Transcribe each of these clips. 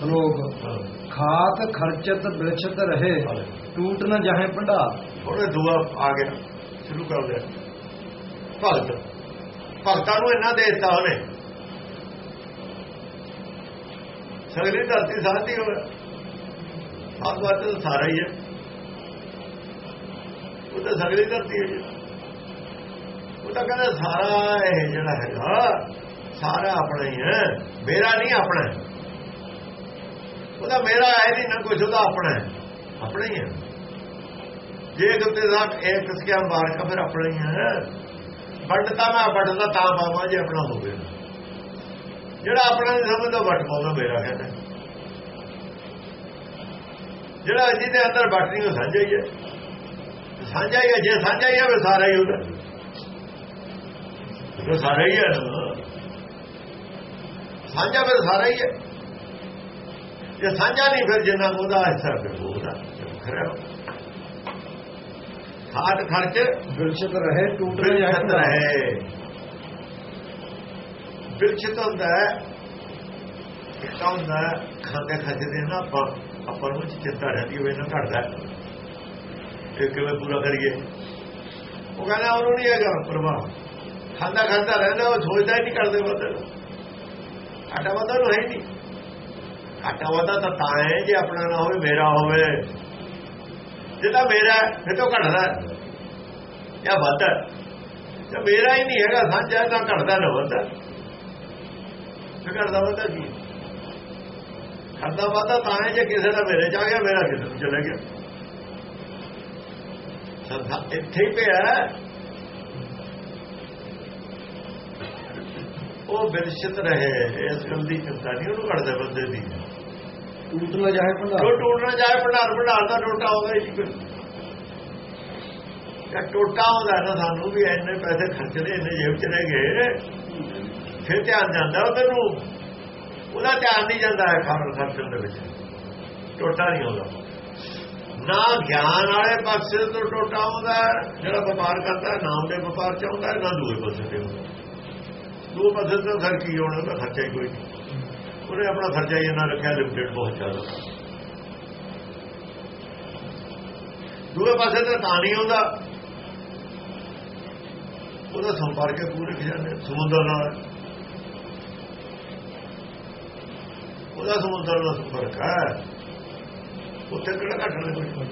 ਸ਼ਲੋਕ ਖਾਤ ਖਰਚਤ ਬਿਲਛਤ ਰਹੇ ਟੂਟ ਨ ਜਾਹੇ ਭੰਡਾਰ। ਉਹਨੇ ਦੁਆ ਆ ਗਿਆ ਸ਼ੁਰੂ ਕਰ ਲਿਆ ਭਗਤ ਭਗਤਾਂ ਨੂੰ ਇਹਨਾਂ ਦੇ ਦਿੱਤਾ ਉਹਨੇ। ਸਗਲੀ ਧਰਤੀ ਸਾਥੀ ਹੋਇਆ ਭਗਵਤ ਤਾਂ ਸਾਰਾ ਹੀ ਹੈ। ਉਹ ਤਾਂ ਸਗਲੀ ਧਰਤੀ ਹੈ। ਉਹ ਤਾਂ ਕਹਿੰਦਾ ਸਾਰਾ ਇਹ ਜਿਹੜਾ ਹੈਗਾ ਸਾਰਾ ਆਪਣਾ ਹੀ ਹੈ। ਮੇਰਾ ਨਹੀਂ ਆਪਣਾ। ਉਹਦਾ ਮੇਰਾ ਹੈ ਨਹੀਂ ਨਾ ਕੁਝ ਉਹਦਾ ਆਪਣਾ ਹੈ। ਆਪਣਾ ਹੀ ਹੈ। ਜੇ ਕਿਤੇ ਦਾ ਇੱਕ ਸਕਿਆ ਮਾਰ ਫਿਰ ਆਪਣਾ ਹੀ ਹੈ। ਵੰਡਤਾ ਮੈਂ ਵੰਡਦਾ ਤਾਂ ਪਾਵਾਂ ਜੇ ਆਪਣਾ ਹੋਵੇ। ਜਿਹੜਾ ਆਪਣਾ ਨਹੀਂ ਸਮਝਦਾ ਵੱਟ ਪਾਉਂਦਾ ਮੇਰਾ ਕਹਿੰਦਾ ਜਿਹੜਾ ਜਿਹਦੇ ਅੰਦਰ ਵੱਟ ਨਹੀਂ, ਉਹ ਸਾਂਝਾ ਹੀ ਹੈ। ਸਾਂਝਾ ਹੀ ਹੈ, ਜੇ ਸਾਂਝਾ ਹੀ ਹੈ, ਫਿਰ ਸਾਰਾ ਹੀ ਉਹਦਾ। ਉਹ ਸਾਰਾ ਹੀ ਹੈ। ਨਾ। ਸਾਂਝਾ ਫਿਰ ਸਾਰਾ ਹੀ ਹੈ। ਜੇ ਸਾਂਝਾ ਨਹੀਂ ਫਿਰ ਜਿੰਨਾ ਉਹਦਾ ਹਿੱਸਾ ਫਿਰ ਉਹਦਾ ਖਰਾ ਖਾਟ ਖਰਚ ਬਿਲਛਤ ਰਹੇ ਟੂਟ ਨ ਜਾਹੇ ਬਿਲਛਤ ਭੰਡਾਰ ਹੈ ਬਿਲਛਤ ਹੁੰਦਾ ਹੈ ਇੱਕ ਤਾਂ ਹੁੰਦਾ ਖਾਂਦੇ ਖੱਜਦੇ ਨਾ ਆਪਾਂ ਆਪਾਂ ਨੂੰ ਚਿੰਤਾ ਰਹਿੰਦੀ ਹੋਵੇ ਨਾ ਘਟਦਾ ਇਹ ਕਿਵੇਂ ਪੂਰਾ ਕਰੀਏ? ਉਹ ਕਹਿੰਦਾ ਉਹਨੂੰ ਨਹੀਂ ਹੈਗਾ ਪ੍ਰਭਾਵ ਖਾਂਦਾ ਖਾਂਦਾ ਰਹਿੰਦਾ ਉਹ ਸੋਚਦਾ ਹੀ ਨਹੀਂ ਕਰਦੇ ਬੰਦੇ ਨੂੰ। ਘਾਟਾ ਵਾਧਾ ਨੂੰ ਹੀ ਨਹੀਂ। ਘਾਟਾ ਵਾਧਾ ਤਾਂ ਤਾਂ ਹੈ, ਜੇ ਆਪਣਾ ਨਾ ਹੋਵੇ, ਮੇਰਾ ਹੋਵੇ। ਜੇ ਤਾਂ ਮੇਰਾ ਫਿਰ ਤਾਂ ਘਟਦਾ ਜਾਂ ਵੱਧਦਾ ਹੈ। ਜੇ ਮੇਰਾ ਹੀ ਨਹੀਂ ਹੈਗਾ, ਸਾਂਝਾ ਤਾਂ ਘਟਦਾ ਨਾ ਵੱਧਦਾ ਫਿਰ ਘਟਦਾ ਵੱਧਦਾ ਕੀ? ਘਟਦਾ ਵੱਧਦਾ ਤਾਂ ਹੈ, ਜੇ ਕਿਸੇ ਦਾ ਮੇਰੇ ਚ ਆ ਗਿਆ, ਮੇਰਾ ਕਿਸੇ ਨੂੰ ਚਲੇ ਗਿਆ। ਸੰਸਾਰ ਇੱਥੇ ਹੀ ਪਿਆ ਉਹ ਬਿਰਸ਼ਤ ਰਹੇ, ਇਸ ਗੱਲ ਦੀ ਚਿੰਤਾ ਨਹੀਂ, ਉਹਨੂੰ ਘਟਦੇ ਬੰਦੇ ਦੀ। ਟੂਟ ਨ ਭੰਡਾਰ। ਜੋ ਭੰਡਾਰ ਟੁੱਟਣਾ ਜਾਏ ਭੰਡਾਰ ਭੰਡਾਰ ਦਾ ਟੋਟਾ ਆਉਂਦਾ ਜੀ ਕੋਈ ਇਹ ਟੋਟਾ ਆਉਂਦਾ ਨਾ ਸਾਨੂੰ ਵੀ ਇੰਨੇ ਪੈਸੇ ਖਰਚਦੇ ਇੰਨੇ ਜੇਬ ਚ ਰਹਿ ਗਏ। ਫਿਰ ਧਿਆਨ ਜਾਂਦਾ ਉਧਰ ਨੂੰ। ਉਹਦਾ ਧਿਆਨ ਨਹੀਂ ਜਾਂਦਾ ਹੈ ਖਾਣ ਖਰਚਣ ਦੇ ਵਿੱਚ। ਟੋਟਾ ਨਹੀਂ ਆਉਂਦਾ। ਨਾ ਗਿਆਨ ਵਾਲੇ ਪਾਸੇ ਤੋਂ ਟੋਟਾ ਆਉਂਦਾ ਜਿਹੜਾ ਵਪਾਰ ਕਰਦਾ ਹੈ, ਨਾਮ ਦੇ ਵਪਾਰ ਚ ਆਉਂਦਾ ਨਾ ਦੂਏ ਪਾਸੇ ਤੇ ਆਉਂਦਾ। ਦੂਏ ਪਾਸੇ ਤੋਂ ਫਿਰ ਕੀ ਹੋਣਾ ਉਹਦਾ ਖਰਚਾ ਹੀ ਕੋਈ ਨਹੀਂ। ਉਹਨੇ ਆਪਣਾ ਖਰਚਾ ਹੀ ਇਹਨਾਂ ਰੱਖਿਆ ਲਿਮਟਿਡ ਬਹੁਤ ਜ਼ਿਆਦਾ। ਦੂਏ ਪਾਸੇ ਤਾਂ ਤਾਂ ਨਹੀਂ ਆਉਂਦਾ। ਉਹਦਾ ਸੰਪਰਕ ਹੈ ਪੂਰੇ ਖਜ਼ਾਨੇ ਸਮੁੰਦਰ ਨਾਲ। ਉਹਦਾ ਸਮੁੰਦਰ ਨਾਲ ਸੰਪਰਕ ਹੈ। ਉੱਥੇ ਕਿਹੜਾ ਘਟਣਾ ਕੋਈ?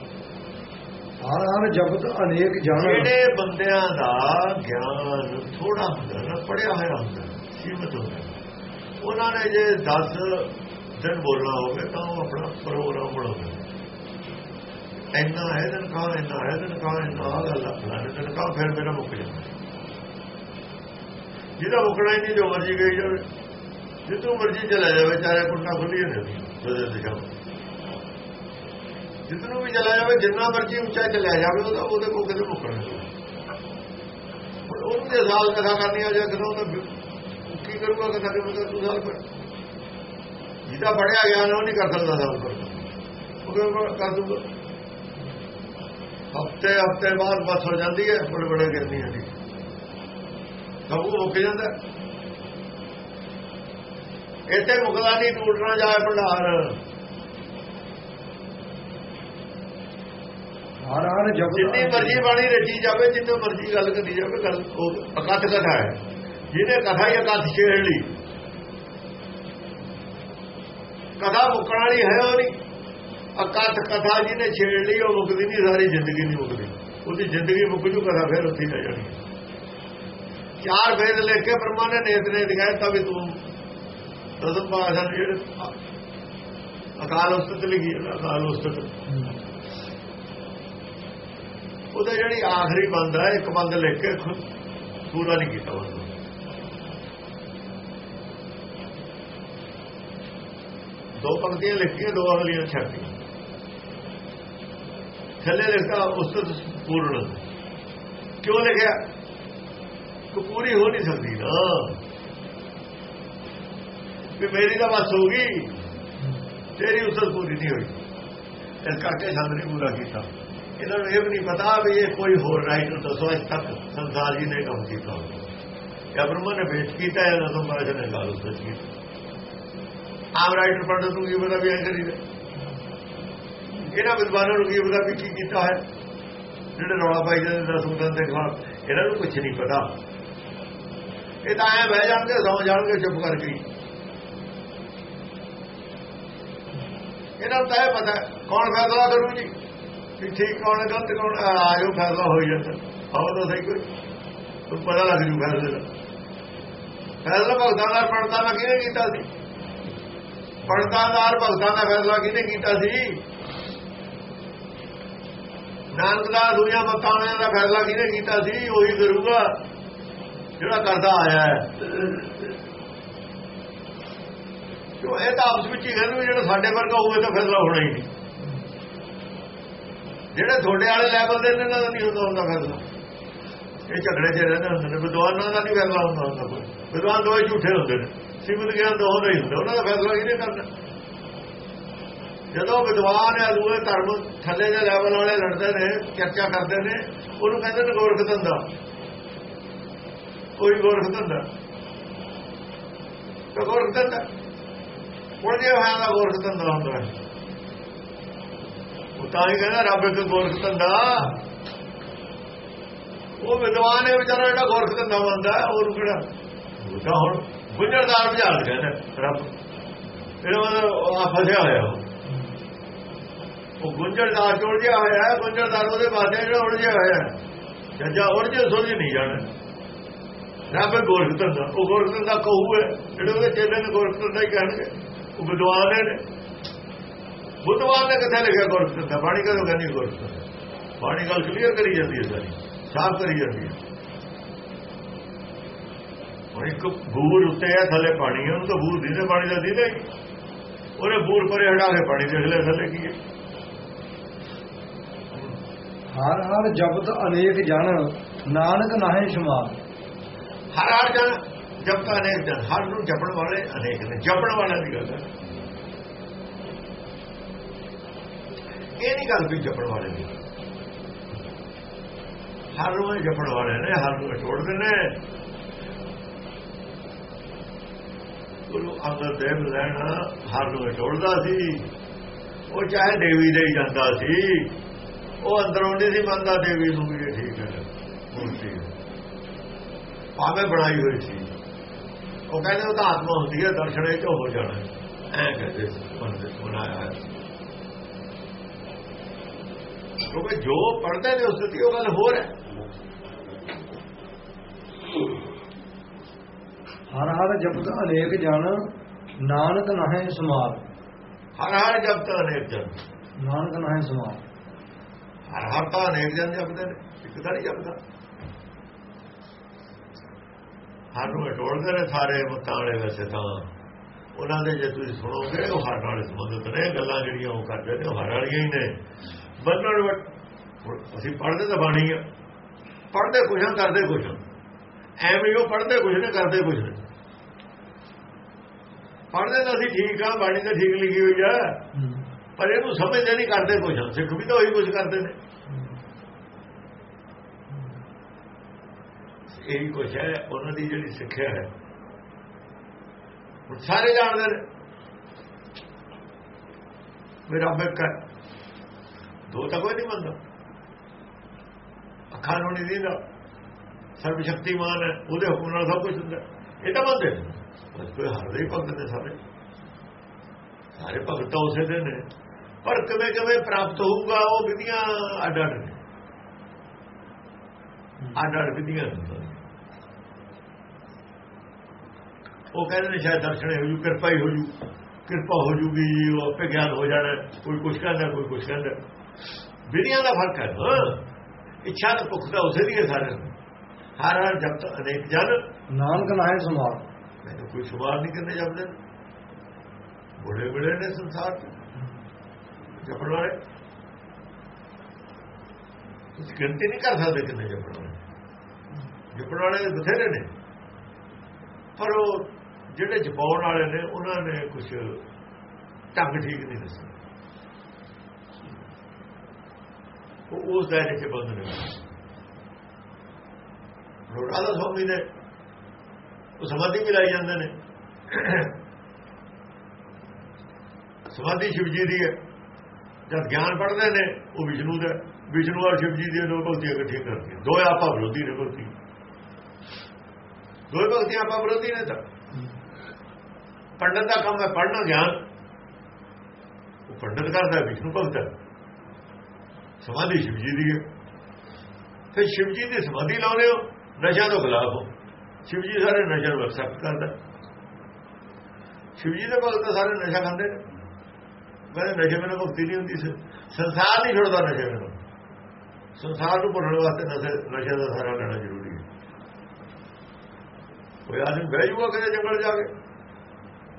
ਹਰ ਹਰ ਜਪਤ ਅਨੇਕ ਜਾਣ। ਜਿਹੜੇ ਬੰਦਿਆਂ ਦਾ ਗਿਆਨ ਥੋੜਾ ਹੁੰਦਾ ਨਾ ਪੜਿਆ ਹੋਇਆ ਹੁੰਦਾ ਸੀਮਤ ਹੁੰਦਾ। ਉਹਨਾਂ ਨੇ ਜੇ 10 ਦਿਨ ਬੋਲਣਾ ਹੋਵੇ ਤਾਂ ਉਹ ਆਪਣਾ ਪ੍ਰੋਗਰਾਮ ਬਣਾਉਂਦੇ ਇੰਨਾ ਹੈ ਦਿਨ ਕਾ ਇੰਨਾ ਹੈ ਦਿਨ ਕਾ ਇੰਨਾ ਗੱਲ ਆ ਦਿਨ ਕਾ ਫਿਰ ਮੇਰਾ ਮੁੱਕ ਜਾਂਦਾ। ਜਿਹਦਾ ਮੁੱਕਣਾ ਹੀ ਨਹੀਂ, ਜੋ ਮਰਜ਼ੀ ਗਈ ਜਾਵੇ। ਜਿੱਦੋਂ ਮਰਜ਼ੀ ਚਲਾ ਜਾਵੇ ਚਾਰੇ ਕੁੰਡਾ ਖੁੱਲੀ ਨੇ ਸਦੇ ਦਿਖਾਓ। ਜਿੱਦੋਂ ਵੀ ਚਲਾ ਜਾਵੇ, ਜਿੰਨਾ ਮਰਜ਼ੀ ਉੱਚਾ ਚਲਾ ਜਾਵੇ, ਉਹਦਾ ਉਹਦੇ ਕੋਲ ਕਿਤੇ ਮੁੱਕਣਾ ਨਹੀਂ। ਹੁਣ ਉਹਨੂੰ ਜੇ ਸਾਲ ਕਥਾ ਕਰਨੀ ਆ ਜਾਂ ਕਿਦੋਂ ਤਾਂ ਕੀ ਕਰੂਗਾ ਕਥਾ ਕਰੂਗਾ ਤੂੰ ਸਾਲ ਪਰ ਜਿਹਦਾ ਪੜਿਆ ਗਿਆਨ ਉਹ ਨਹੀਂ ਕਰ ਸਕਦਾ ਸਾਲ ਪਰ ਉਹ ਕਰ ਦੂਗਾ? ਹਫ਼ਤੇ ਹਫ਼ਤੇ ਬਾਅਦ ਬਸ ਹੋ ਜਾਂਦੀ ਹੈ ਬੜੇ ਬੜੇ ਗਿਰਨੀਆਂ ਦੀ ਕਬੂ ਮੁੱਕ ਜਾਂਦਾ। ਇੱਥੇ ਮੁਕਦਾ ਨਹੀਂ ਟੁੱਟਣਾ ਜਾਏ ਭੰਡਾਰ। ਹਰ ਹਰ ਜਪਤ ਜਿੰਨੀ ਮਰਜ਼ੀ ਬਾਣੀ ਰਚੀ ਜਾਵੇ ਜਿੰਨੇ ਮਰਜ਼ੀ ਗੱਲ ਕਰੀ ਜਾਵੇ ਗੱਲ ਉਹ ਅਕਥ ਕਥਾ ਹੈ। ਜਿਹਨੇ ਕਥਾ ਹੀ ਅਕਥ ਛੇੜ ਲਈ ਕਥਾ ਮੁੱਕਣ ਵਾਲੀ ਹੈ ਉਹ ਨਹੀਂ। ਅਕਥ ਕਥਾ ਜਿਹਨੇ ਛੇੜ ਲਈ, ਉਹ ਮੁੱਕਦੀ ਨਹੀਂ, ਸਾਰੀ ਜ਼ਿੰਦਗੀ ਨਹੀਂ ਮੁੱਕਦੀ। ਉਹਦੀ ਜ਼ਿੰਦਗੀ ਮੁੱਕ ਜੂ, ਕਥਾ ਫਿਰ ਉੱਥੇ ਹੀ ਰਹਿ ਜਾਣੀ। ਚਾਰ ਵੇਦ ਲਿਖ ਕੇ ਬ੍ਰਹਮਾ ਨੇ ਨੇਤ ਨੇ ਦਿਖਾਇਆ ਤਾਂ ਵੀ ਤੂੰ ਦਸਮ ਪਾਸ਼ਾ ਨੇ ਜਿਹੜੇ ਅਕਾਲ ਉਸਤਤ ਲਿਖੀ ਅਕਾਲ ਉਸਤਤ। ਉਹਦਾ ਜਿਹੜੀ ਆਖਰੀ ਬੰਦ ਹੈ, ਇੱਕ ਬੰਦ ਲਿਖ ਕੇ ਪੂਰਾ ਨਹੀਂ ਕੀਤਾ ਉਹਨੇ। ਦੋ ਪੰਕਤੀਆਂ ਲਿਖੀਆਂ ਦੋ ਅਗਲੀਆਂ ਛੱਡੀਆਂ ਥੱਲੇ ਲਿਖਾ ਉਸਤ ਪੂਰਨ। ਕਿਉਂ ਲਿਖਿਆ? ਕਿ ਪੂਰੀ ਹੋ ਨਹੀਂ ਸਕਦੀ ਨਾ। ਵੀ ਮੇਰੀ ਤਾਂ ਬਸ ਹੋ ਗਈ। ਤੇਰੀ ਉਸਤ ਪੂਰੀ ਨਹੀਂ ਹੋਈ। ਇਸ ਕਰਕੇ ਸੰਦ ਨਹੀਂ ਪੂਰਾ ਕੀਤਾ। ਇਹਨਾਂ ਨੂੰ ਇਹ ਵੀ ਨਹੀਂ ਪਤਾ ਵੀ ਇਹ ਕੋਈ ਹੋਰ ਰਾਈਟਰ ਦੱਸੋ, ਇਸ ਤੱਕ ਸੰਸਾਰ ਜੀ ਨੇ ਕੰਮ ਕੀਤਾ। ਜਾਂ ਬ੍ਰਹਮਾ ਨੇ ਪੇਸ਼ ਕੀਤਾ ਹੈ ਤੋਂ ਬਾਅਦ ਨੇ ਗੱਲ ਉਸ ਵਿੱਚ ਆਮ ਰਾਈਟਰ ਪੰਡਤ ਨੂੰ ਕੀ ਪਤਾ ਵੀ ਐਂ ਕਰੀਦਾ ਇਹਨਾਂ ਵਿਦਵਾਨਾਂ ਨੂੰ ਕੀ ਪਤਾ ਵੀ ਕੀ ਕੀਤਾ ਹੈ? ਜਿਹੜੇ ਰੌਲਾ ਪਾਈ ਜਾਂਦੇ ਦਸ ਮੁੰਡਿਆਂ ਦੇ ਖਿਲਾਫ, ਇਹਨਾਂ ਨੂੰ ਕੁਝ ਨਹੀਂ ਪਤਾ। ਇਹ ਤਾਂ ਐ ਬਹਿ ਜਾਣਗੇ, ਸੌ ਜਾਣਗੇ, ਚੁੱਪ ਕਰਕੇ। ਇਹਨਾਂ ਨੂੰ ਤਾਂ ਇਹ ਪਤਾ ਕੌਣ ਫੈਸਲਾ ਕਰੂ ਜੀ? ਕਿ ਠੀਕ ਕੌਣ ਗਲਤ ਕੌਣ ਆਇਓ ਫੈਸਲਾ ਹੋ ਜਾਂਦਾ। ਆਓ ਤਾਂ ਸਹੀ ਕੋਈ। ਤੁਹਾਨੂੰ ਪਤਾ ਲੱਗ ਜੂ ਫੈਸਲੇ ਦਾ। ਫੈਸਲਾ ਭਗਤਾਂ ਦਾ ਪੜਦਾ ਨਾ ਕਿਹਨੇ ਕੀਤਾ ਸੀ? ਪੜਦਾਦਾਰ ਭਗਤਾਂ ਦਾ ਫੈਸਲਾ ਕਿਹਨੇ ਕੀਤਾ ਸੀ? ਨਾਨਕ ਦਾ ਦੁਨੀਆ ਮਤਾਣੇ ਦਾ ਫੈਸਲਾ ਕਿਹਨੇ ਕੀਤਾ ਸੀ? ਉਹੀ ਕਰੂਗਾ ਜਿਹੜਾ ਕਰਦਾ ਆਇਆ ਹੈ। ਕਿਉਂ ਇਹ ਤਾਂ ਆਪਸ ਵਿੱਚ ਹੀ ਕਹਿੰਦੇ ਜਿਹੜਾ ਸਾਡੇ ਵਰਗਾ ਹੋਵੇ ਤਾਂ ਫੈਸਲਾ ਹੋਣਾ ਹੀ ਨਹੀਂ। ਜਿਹੜੇ ਤੁਹਾਡੇ ਵਾਲੇ ਲੈਵਲ ਦੇ ਇਹਨਾਂ ਦਾ ਨਹੀਂ ਹੁੰਦਾ ਹੁੰਦਾ ਫੈਸਲਾ। ਇਹ ਝਗੜੇ 'ਚ ਰਹਿੰਦੇ ਹੁੰਦੇ ਨੇ। ਵਿਦਵਾਨਾਂ ਦਾ ਨਹੀਂ ਫੈਸਲਾ ਹੁੰਦਾ ਹੁੰਦਾ ਕੋਈ। ਵਿਦਵਾਨ ਦੋਏ ਝੂਠੇ ਹੁੰਦੇ ਨੇ। ਸਿਮਤ ਗਿਆਨ ਦੋ ਨਹੀਂ ਹੁੰਦਾ, ਉਹਨਾਂ ਦਾ ਫੈਸਲਾ ਕਿਹਨੇ ਕਰਦਾ ਜਦੋਂ ਵਿਦਵਾਨ ਹੈ ਦੂਏ ਧਰਮ ਥੱਲੇ ਦੇ ਲੈਵਲ ਵਾਲੇ ਲੜਦੇ ਨੇ, ਚਰਚਾ ਕਰਦੇ ਨੇ, ਉਹਨੂੰ ਕਹਿੰਦੇ ਨੇ ਗੋਰਖ ਧੰਦਾ। ਕੋਈ ਗੋਰਖ ਧੰਦਾ। ਤਾਂ ਗੋਰਖ ਧੰਦਾ। ਉਹ ਜੇ ਹੋਇਆ ਦਾ ਗੋਰਖ ਧੰਦਾ ਹੁੰਦਾ ਹੈ। ਉਹ ਤਾਂ ਹੀ ਕਹਿੰਦਾ, ਰੱਬ ਇੱਕ ਗੋਰਖ ਧੰਦਾ। ਉਹ ਵਿਦਵਾਨ ਹੈ, ਵਿਚਾਰਾ ਜਿਹੜਾ ਗੋਰਖ ਧੰਦਾ ਮੰਨਦਾ, ਉਹਨੂੰ ਕਿਹੜਾ? ਉਹ ਤਾਂ ਹੁਣ ਗੁੰਝਲਦਾਰ ਬੁਝਾਰ ਕਹਿੰਦਾ, ਰੱਬ। ਇਹਦਾ ਮਤਲਬ ਆ ਫਸਿਆ ਹੋਇਆ ਉਹ। ਉਹ ਗੁੰਝਲਦਾਰ ਜੋੜ ਜਿਆ ਹੋਇਆ ਹੈ ਗੁੰਝਲਦਾਰ ਉਹਦੇ ਬਾਦੇ ਜਿਹੜਾ ਉੜ ਹੋਇਆ ਹੈ। ਜੱਜਾ ਉੜ ਸੁਲਝ ਨਹੀਂ ਜਾਣਾ। ਰੱਬ ਗੋਰਖ ਧੰਦਾ ਉਹ ਗੋਰਖ ਧੰਦਾ ਕਹੂ ਹੈ, ਜਿਹੜੇ ਉਹਦੇ ਚੇਲੇ ਨੇ ਗੋਰਖ ਦਾ ਹੀ ਕਹਿਣਗੇ। ਉਹ ਵਿਦਵਾਨ ਨੇ ਬੁੱਧਵਾਨ ਨੇ ਕਿੱਥੇ ਲਿਖਿਆ ਗੋਰਖ ਧੰਦਾ ਬਾਣੀ ਕਦੋਂ ਕਹਿੰਦੀ ਗੋਰਖ ਬਾਣੀ ਗੱਲ ਕਲੀਅਰ ਕਰੀ ਜਾਂਦੀ ਹੈ ਸਾਰੀ। ਸਾਫ਼ ਕਰੀ ਜਾਂਦੀ ਹੈ। ਇੱਕ ਬੂਰ ਉੱਤੇ ਹੈ ਥੱਲੇ ਪਾਣੀ ਹੈ ਉਹਨੂੰ ਤਾਂ ਬੂਰ ਦੀਦੇ ਪਾਣੀ ਦਾ ਦੀਦਾ ਉਹਨੇ ਬੂਰ ਪਰੇ ਹਟਾ ਕੇ ਪਾਣੀ ਦੇਖ ਲਿਆ ਥੱਲੇ ਕੀ ਹੈ ਹਰ ਹਰ ਜਪਤ ਅਨੇਕ ਜਨ ਨਾਨਕ ਨਾਹੇ ਸ਼ਮਾਰ। ਹਰ ਹਰ ਜਨ ਜਪਤਾ ਅਨੇਕ ਜਨ ਹਰ ਨੂੰ ਜਪਣ ਵਾਲੇ ਅਨੇਕ ਨੇ ਜਪਣ ਵਾਲਿਆਂ ਦੀ ਗੱਲ ਹੈ ਇਹ ਨਹੀਂ ਗੱਲ ਵੀ ਜਪਣ ਵਾਲੇ ਦੀ। ਹਰ ਨੂੰ ਜਪਣ ਵਾਲੇ ਨੇ ਹਰ ਨੂੰ ਛੋੜਦੇ ਨੇ। ਗੁਰੂ ਅੰਗਦ ਦੇਵ ਲੈਣਾ ਹਰ ਨੂੰ ਛੋੜਦਾ ਸੀ। ਉਹ ਚਾਹੇ ਦੇਵੀ ਦੇ ਜਾਂਦਾ ਸੀ। ਉਹ ਅੰਦਰੋਂ ਨਹੀਂ ਸੀ ਮੰਨਦਾ ਦੇਵੀ ਨੂੰ ਵੀ ਇਹ ਠੀਕ ਹੈ ਮੂਰਤੀ ਭਾਵੇਂ ਬਣਾਈ ਹੋਈ ਸੀ। ਉਹ ਕਹਿੰਦੇ ਉਹ ਤਾਂ ਆਤਮਾ ਹੁੰਦੀ ਹੈ, ਦਰਸ਼ਨੇ ਚ ਹੋ ਜਾਣਾ ਐ ਕਹਿੰਦੇ ਸੀ ਬਣਾਇਆ ਹੈ। ਕਿਉਂਕਿ ਜੋ ਪੜਦੇ ਨੇ ਉਸ ਦੀ ਉਹ ਗੱਲ ਹੋਰ ਹੈ। ਹਰ ਹਰ ਜਪਤ ਅਨੇਕ ਜਨ ਨਾਨਕ ਨਾਹੇ ਸਮਾਰ ਹਰ ਹਰ ਜਬ ਤੱਕ ਅਨੇਕ ਜਨ। ਨਾਨਕ ਨਾਹੇ ਸਮਾਰ ਹਰ ਹਰ ਤਾਂ ਅਨੇਕ ਜਨ ਜਪਦੇ ਨੇ ਇੱਕ ਤਾਂ ਨਹੀਂ ਜਪਦਾ। ਹਰ ਨੂੰ ਟੋੜਦੇ ਨੇ ਸਾਰੇ ਮਤਾਂ ਵਾਲੇ ਵੈਸੇ ਤਾਂ। ਉਹਨਾਂ ਦੇ ਜੇ ਤੁਸੀਂ ਸੁਣੋਗੇ ਉਹ ਹਰ ਨਾਲ ਸੰਬੰਧਿਤ ਨੇ ਗੱਲਾਂ ਜਿਹੜੀਆਂ ਉਹ ਕਰਦੇ ਨੇ ਉਹ ਹਰ ਵਾਲੀਆਂ ਹੀ ਨੇ। ਬੰਨਣ ਵਟ ਅਸੀਂ ਪੜ੍ਹਦੇ ਤਾਂ ਬਾਣੀ ਆ। ਪੜ੍ਹਦੇ ਕੁਝ ਕਰਦੇ ਕੁਝ ਹਾਂ ਐਵੇਂ ਉਹ ਪੜ੍ਹਦੇ ਕੁਝ ਨੇ ਕਰਦੇ ਕੁਝ ਨੇ। ਪੜ੍ਹਦੇ ਤਾਂ ਅਸੀਂ ਠੀਕ ਆ ਬਾਣੀ ਤਾਂ ਠੀਕ ਲਿਖੀ ਹੋਈ ਆ। ਪਰ ਇਹਨੂੰ ਸਮਝਦੇ ਨਹੀਂ ਕਰਦੇ ਕੁਝ ਸਿੱਖ ਵੀ ਤਾਂ ਉਹੀ ਕੁਝ ਕਰਦੇ ਨੇ। ਇਹੀ ਕੁਝ ਹੈ ਉਹਨਾਂ ਦੀ ਜਿਹੜੀ ਸਿੱਖਿਆ ਹੈ। ਉਹ ਸਾਰੇ ਜਾਣਦੇ ਨੇ। ਮੇਰਾ ਬੱਕਾ ਦੋ ਤਾਂ ਕੋਈ ਨਹੀਂ ਮੰਨਦਾ। ਅੱਖਾਂ ਨੂੰ ਨਹੀਂ ਦਿੰਦਾ। ਸਰਵ ਸ਼ਕਤੀਮਾਨ ਹੈ, ਉਹਦੇ ਹੁਕਮ ਨਾਲ ਸਭ ਕੁਝ ਹੁੰਦਾ ਇਹ ਤਾਂ ਮੰਨਦੇ ਨੇ ਕੋਈ ਹਰਦੇ ਹੀ ਭਗਤ ਨੇ ਸਾਰੇ। ਸਾਰੇ ਭਗਤ ਤਾਂ ਉਸੇ ਦੇ ਨੇ। ਪਰ ਕਿਵੇਂ ਕਿਵੇਂ ਪ੍ਰਾਪਤ ਹੋਊਗਾ, ਉਹ ਵਿਧੀਆਂ ਅੱਡ ਅੱਡ ਨੇ। ਅੱਡ ਅੱਡ ਵਿਧੀਆਂ ਨੇ। ਉਹ ਕਹਿੰਦੇ ਨੇ, ਸ਼ਾਇਦ ਦਰਸ਼ਨ ਹੋ ਜੂ, ਕਿਰਪਾ ਹੀ ਹੋ ਜੂ। ਕਿਰਪਾ ਹੋ ਜੂਗੀ ਉਹ ਆਪੇ ਗਿਆਨ ਹੋ ਜਾਣਾ ਕੋਈ ਕੁਛ ਕਹਿੰਦਾ, ਕੋਈ ਕੁਛ ਕਹਿੰਦਾ। ਵਿਧੀਆਂ ਦਾ ਫ਼ਰਕ ਹੈ। ਇੱਛਾ ਤਾਂ ਭੁੱਖ ਤਾਂ ਉਸੇ ਦੀ ਹੈ ਸਾਰਿਆਂ ਨੂੰ। ਹਰ ਹਰ ਜਬ ਤੱਕ ਅਨੇਕ ਜਨ। ਨਾਨਕ ਨਾਹੇ ਸਮਾਰ ਮੈਨੂੰ ਕੋਈ ਸ਼ੁਮਾਰ ਨਹੀਂ ਕਰਨੇ ਜਾਂਦੇ। ਬੜੇ ਬੜੇ ਨੇ ਸੰਸਾਰ ਚ। ਜਪਣ ਵਾਲੇ। ਤੁਸੀਂ ਗਿਣਤੀ ਨਹੀਂ ਕਰ ਸਕਦੇ ਕਿੰਨੇ ਜਪਣ ਵਾਲੇ। ਜਪਣ ਵਾਲੇ ਬਥੇਰੇ ਨੇ। ਪਰ ਉਹ ਜਿਹੜੇ ਜਪਾਉਣ ਵਾਲੇ ਨੇ ਉਹਨਾਂ ਨੇ ਕੁਝ ਢੰਗ ਠੀਕ ਨਹੀਂ ਦੱਸਿਆ ਉਹ ਉਸ ਦਾਇਰੇ 'ਚ ਬੰਦ ਨੇ ਰੋੜਾ ਸਵਾਮੀ ਨੇ। ਉਹ ਸਮਾਧੀ ਵੀ ਲਾਈ ਜਾਂਦੇ ਨੇ। ਸਮਾਧੀ ਸ਼ਿਵ ਜੀ ਦੀ ਹੈ। ਜਦ ਗਿਆਨ ਪੜਦੇ ਨੇ, ਉਹ ਵਿਸ਼ਨੂੰ ਦਾ ਵਿਸ਼ਨੂੰ ਔਰ ਸ਼ਿਵ ਜੀ ਦੀਆਂ ਦੋ ਭਗਤੀਆਂ ਇਕੱਠੀਆਂ ਕਰਦੀਆਂ। ਦੋ ਆਪਾ ਵਿਰੋਧੀ ਨੇ ਭਗਤੀ ਦੋ ਭਗਤੀਆਂ ਆਪਾ ਵਿਰੋਧੀ ਨੇ ਤਾਂ। ਪੰਡਤ ਦਾ ਕੰਮ ਹੈ ਪੜਨਾ ਗਿਆਨ। ਉਹ ਪੰਡਤ ਕਰਦਾ ਵਿਸ਼ਨੂੰ ਭਗਤ ਹੈ। ਸਮਾਧੀ ਸ਼ਿਵ ਜੀ ਦੀ ਹੈ। ਫਿਰ ਸ਼ਿਵ ਜੀ ਦੀ ਸਮਾਧੀ ਲਾਉਂਦੇ ਹੋ। ਨਸ਼ਾ ਤੋਂ ਖਿਲਾਫ ਹੋ। ਸ਼ਿਵ ਜੀ ਸਾਰੇ ਨਸ਼ਾ ਨੂੰ ਐਕਸੈਪਟ ਕਰਦਾ ਸ਼ਿਵ ਜੀ ਦੇ ਭਗਤ ਸਾਰੇ ਨਸ਼ਾ ਖਾਂਦੇ ਨੇ। ਮੈਂ ਨਸ਼ੇ ਮੈਨੂੰ ਭਗਤੀ ਨਹੀਂ ਹੁੰਦੀ ਸੰਸਾਰ ਨਹੀਂ ਛੱਡਦਾ ਨਸ਼ੇ ਮੈਨੂੰ ਸੰਸਾਰ ਨੂੰ ਭੁੱਲਣ ਵਾਸਤੇ ਨਸ਼ੇ ਨਸ਼ੇ ਦਾ ਸਾਰਾ ਲੈਣਾ ਜ਼ਰੂਰੀ ਹੈ। ਕੋਈ ਆਦਮੀ ਬਹਿ ਜੂਗਾ ਕਿਤੇ ਜੰਗਲ ਜਾ ਕੇ?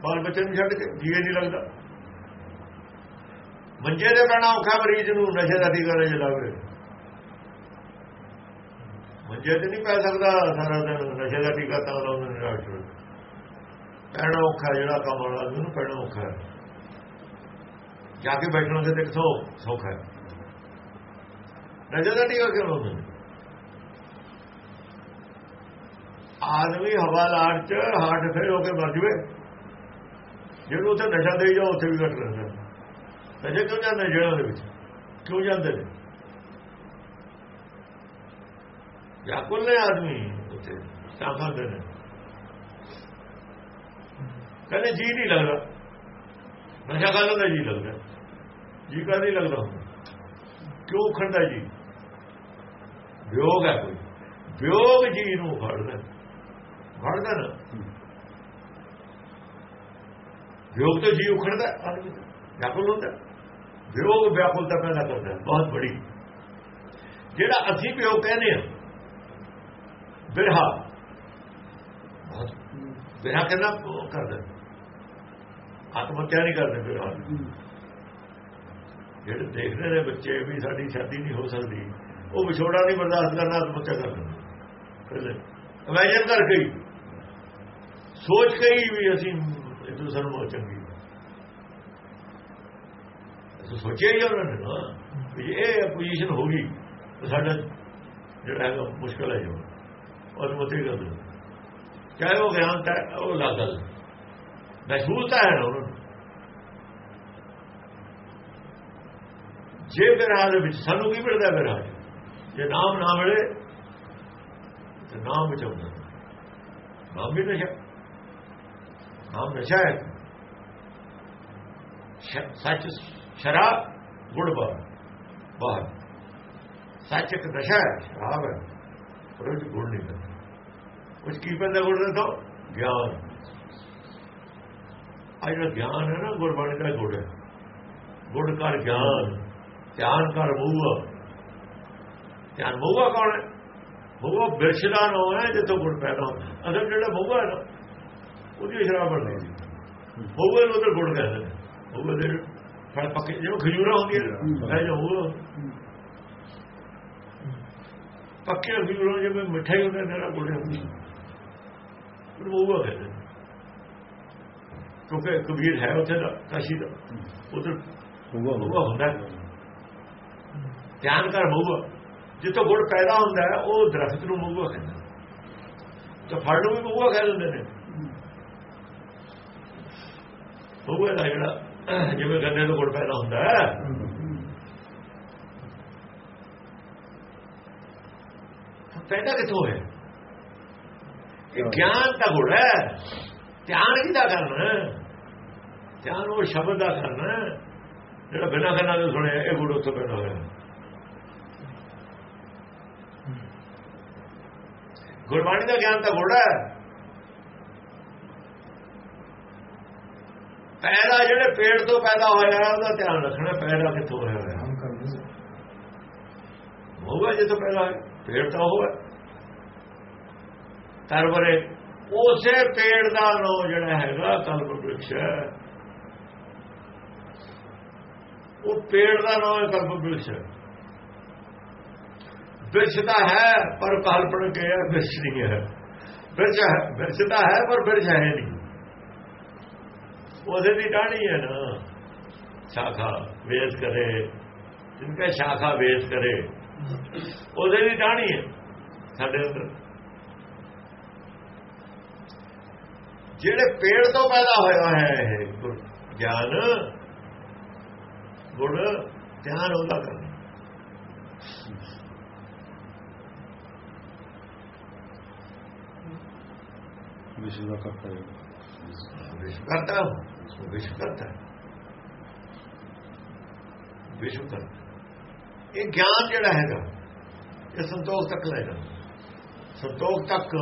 ਬਾਲ ਬੱਚੇ ਨੂੰ ਛੱਡ ਕੇ? ਜੀਏ ਨਹੀਂ ਲੱਗਦਾ। ਮੰਜੇ ਦੇ ਪੈਣਾ ਔਖਾ ਮਰੀਜ਼ ਨੂੰ ਨਸ਼ੇ ਦਾ ਟੀਕਾ ਨਹੀਂ ਲਾਵੇ ਮੰਜੇ ਤੇ ਨਹੀਂ ਪੈ ਸਕਦਾ, ਸਾਰਾ ਦਿਨ ਨਸ਼ੇ ਦਾ ਟੀਕਾ ਤਾਂ ਲਾਉਂਦੇ ਨੇ ਡਾਕਟਰ ਪੈਣਾ ਔਖਾ ਜਿਹੜਾ ਕੰਮ ਵਾਲਾ, ਉਹਨੂੰ ਪੈਣਾ ਔਖਾ ਹੈ। ਜਾ ਕੇ ਬੈਠਣਾ ਤੇ ਦੇਖੋ ਸੌਖਾ ਹੈ। ਨਸ਼ੇ ਦਾ ਟੀਕਾ ਕਿਉਂ ਲਾਉਂਦੇ ਨੇ? ਆਦਮੀ ਹਵਾ ਲਾੜ ਚ ਹਾਰਟ ਫੇਲ ਹੋ ਕੇ ਮਰ ਜਵੇ। ਜਿਹਨੂੰ ਉੱਥੇ ਨਸ਼ਾ ਦੇਈ ਜਾਓ, ਉੱਥੇ ਵੀ ਘਟ ਰਹਿੰਦਾ। ਨਸ਼ੇ ਕਿਉਂ ਜਾਂਦੇ ਜਿਹੜਾ ਉਹਦੇ ਵਿੱਚ? ਕਿਉਂ ਜਾਂਦੇ ਨੇ? ਵਿਆਕੁਲ ਨੇ ਆਦਮੀ। ਉੱਥੇ ਤਾਂ ਖਾਂਦੇ ਨੇ। ਕਹਿੰਦੇ, ਜੀ ਨਹੀਂ ਲੱਗਦਾ। ਨਸ਼ਾ ਕਰਨ ਦਾ ਜੀ ਲੱਗਦਾ। ਜੀ ਕਾ ਨਹੀਂ ਲੱਗਦਾ। ਕਿਉਂ ਖੰਡਾ ਜੀ? ਵਿਯੋਗ ਹੈ ਕੋਈ। ਵਿਯੋਗ ਜੀ ਨੂੰ ਫੜਦਾ ਫੜਦਾ ਨਾ। ਵਿਯੋਗ ਤੋਂ ਜੀ ਉਖੜਦਾ ਆਦਮੀ ਵਿਆਕੁਲ ਹੁੰਦਾ। ਵਿਯੋਗ ਵਿਆਕੁਲਤਾ ਪੈਦਾ ਕਰਦਾ। ਬਹੁਤ ਬੜੀ। ਜਿਹੜਾ ਅਸੀਂ ਵਿਯੋਗ ਕਹਿੰਦੇ ਆ ਬਿਰਹਾ। ਬਹੁਤ। ਬਿਰਹਾ ਕਹਿੰਦਾ ਕਰਦਾ ਆਤਮ ਹੱਤਿਆ ਨਹੀਂ ਕਰਦੇ ਬਿਰਹਾ ਜਿਹੜੇ ਦੇਖਦੇ ਨੇ ਬੱਚੇ ਵੀ ਸਾਡੀ ਸ਼ਾਦੀ ਨਹੀਂ ਹੋ ਸਕਦੀ ਉਹ ਵਿਛੋੜਾ ਨਹੀਂ ਬਰਦਾਸ਼ਤ ਕਰਨਾ ਆਤਮ ਹੱਤਿਆ ਕਰਦੇ ਇਮੇਜਿਨ ਕਰਕੇ ਹੀ ਸੋਚ ਕੇ ਹੀ ਵੀ ਅਸੀਂ ਇੱਕ ਦੂਸਰੇ ਨੂੰ ਚੰਗੀ। ਅਸੀਂ ਸੋਚਿਆ ਹੀ ਉਹਨਾਂ ਨੇ ਨਾ ਇਹ ਪੋਜੀਸ਼ਨ ਹੋਗੀ ਤਾਂ ਸਾਡਾ ਜਿਹੜਾ ਹੈਗਾ ਮੁਸ਼ਕਲ ਹੈ ਜੋ। ਅਨੁਮਤੀ ਮਤੇ ਗੱਲ ਚਾਹੇ ਉਹ ਗਿਆਨ ਤਾਂ ਉਹ ਲੱਗਦਾ ਮਹਿਸੂਸ ਤਾਂ ਹੈ ਨਾ ਉਹਨਾਂ ਨੂੰ। ਜੇ ਵਿਰਾਜ ਵਿੱਚ ਸਾਨੂੰ ਕੀ ਮਿਲਦਾ ਵਿਰਾਜ ਜੇ ਨਾਮ ਨਾ ਮਿਲੇ, ਤੇ ਨਾਮ ਬਚਾਉਂਦਾ ਨਾਮ ਵੀ ਨਸ਼ਾ। ਨਾਮ ਨਸ਼ਾ ਹੈ। ਸੱਚ ਸ਼ਰਾਬ ਗੁੜ ਬਾਹਰ। ਬਾਹਰ। ਸੱਚ ਇੱਕ ਨਸ਼ਾ ਹੈ, ਸ਼ਰਾਬ ਹੈ। ਪਰ ਉਹ ਗੁੜ ਨਹੀਂ ਕੁਝ ਕੀ ਪੈਂਦਾ ਦਾ ਤੋਂ ਗਿਆਨ। ਆ ਜਿਹੜਾ ਗਿਆਨ ਹੈ ਨਾ ਗੁਰਬਾਣੀ ਦਾ ਗੁੜ। ਹੈ ਗੁੜ ਕਰ ਗਿਆਨ ਧਿਆਨ ਕਰ ਮੂਆ ਧਿਆਨ ਮੂਆ ਕੌਣ ਹੈ? ਮੂਆ ਬਿਰਸ਼ਦਾ ਨੋ ਹੈ ਜਿੱਥੋਂ ਗੁੜ ਪੈਦਾ ਹੁੰਦਾ। ਅਸਲ ਜਿਹੜਾ ਮੂਆ ਹੈ ਨਾ ਉਹਦੀ ਸ਼ਰਾਬ ਬਣਦੀ ਹੈ। ਮੂਆ ਨੂੰ ਤਾਂ ਗੁੜ ਕਹਿੰਦੇ ਨੇ। ਮੂਆ ਦੇ ਫਲ ਪੱਕੇ ਜਿਵੇਂ ਖਜੂਰਾ ਹੁੰਦੀਆਂ ਹੈ। ਜੋ ਮੂਆ ਪੱਕੇ ਖਜੂਰਾਂ ਜਿਵੇਂ ਮਿਠਾਈ ਹੁੰਦੇ ਨੇ ਨਾ ਗੁੜ ਹੁੰਦੀ ਉਹ ਮੂਆ ਕਹਿੰਦੇ। ਕਿਉਂਕਿ ਕਬੀਰ ਹੈ ਉੱਥੇ ਦਾ ਕਾਸ਼ੀ ਦਾ। ਉਧਰ ਮੂਆ ਹੁੰਦਾ। ਧਿਆਨ ਕਰ ਮੂਆ ਜਿੱਥੋਂ ਗੁੜ ਪੈਦਾ ਹੁੰਦਾ ਹੈ ਉਹ ਦਰਖਤ ਨੂੰ ਮੂਆ ਕਹਿੰਦਾ। ਤਾਂ ਫਲ ਨੂੰ ਵੀ ਮੂਆ ਕਹਿ ਦਿੰਦੇ ਨੇ। ਦਾ ਜਿਹੜਾ ਜਿਵੇਂ ਗੰਨੇ ਤੋਂ ਗੁੜ ਪੈਦਾ ਹੁੰਦਾ ਹੈ। ਪੈਦਾ ਕਿੱਥੋਂ ਹੈ ਇਹ ਗਿਆਨ ਦਾ ਗੁੜ ਹੈ। ਧਿਆਨ ਕਿਹਦਾ ਕਰਨਾ ਧਿਆਨ ਉਹ ਸ਼ਬਦ ਦਾ ਕਰਨਾ ਜਿਹੜਾ ਬਿਨਾਂ ਕੰਨਾਂ ਤੋਂ ਸੁਣਿਆ ਇਹ ਗੁੜ ਉੱਥੋਂ ਪੈਦਾ ਹੋਇਆ। ਗੁਰਬਾਣੀ ਦਾ ਗਿਆਨ ਤਾਂ ਗੁੜ ਹੈ। ਪੈਦਾ ਜਿਹੜੇ ਪੇੜ ਤੋਂ ਪੈਦਾ ਹੋਇਆ ਉਹਦਾ ਧਿਆਨ ਰੱਖਣਾ ਪੈਦਾ ਕਿੱਥੋਂ ਹੋਇਆ ਹੋਇਆ। ਹੋਗਾ ਜਿੱਥੋਂ ਪੈਦਾ ਹੋਇਆ ਪੇੜ ਤਾਂ ਉਹ ਹੈ ਤਰਵਰੇ ਉਸੇ ਪੇੜ ਦਾ ਨੋ ਜਿਹੜਾ ਹੈਗਾ ਕਲਪ ਬ੍ਰਿਕਸ਼ ਹੈ। ਉਹ ਪੇੜ ਦਾ ਨਾਮ ਹੈ ਕਲਪ ਬ੍ਰਿਕਸ਼ ਬ੍ਰਿਕਸ਼ ਤਾਂ ਹੈ, ਪਰ ਕਲਪਣ ਕੇ ਹੈ? ਬ੍ਰਿਕਸ਼ ਨਹੀਂ ਹੈ। ਬ੍ਰਿਕਸ਼ ਹੈ ਬ੍ਰਿਕਸ਼ ਤਾਂ ਹੈ, ਪਰ ਬ੍ਰਿਕਸ਼ ਹੈ ਨਹੀਂ। ਉਹਦੇ ਦੀ ਟਾਣੀ ਹੈ ਨਾ। ਸ਼ਾਖਾ ਵੇਸ ਕਰੇ। ਜਿਨਕਾ ਸ਼ਾਖਾ ਵੇਸ ਕਰੇ। ਉਹਦੇ ਦੀ ਟਾਣੀ ਹੈ ਸਾਡੇ ਅੰਦਰ। ਜਿਹੜੇ ਪੇੜ ਤੋਂ ਪੈਦਾ ਹੋਇਆ ਹੈ ਇਹ ਗਿਆਨ ਗੁੜ ਧਿਆਨ ਉਹਦਾ ਕਰਨਾ। ਵਿਸ਼ਵ ਦਾ ਕਰਤਾ ਹੈ ਵਿਸ਼ਵ ਕਰਤਾ ਵਿਸ਼ਵ ਕਰਤਾ ਵਿਸ਼ਵ ਕਰਤਾ ਇਹ ਗਿਆਨ ਜਿਹੜਾ ਹੈਗਾ ਇਹ ਸੰਤੋਖ ਤੱਕ ਲੈ ਜਾਂਦਾ। ਸੰਤੋਖ ਤੱਕ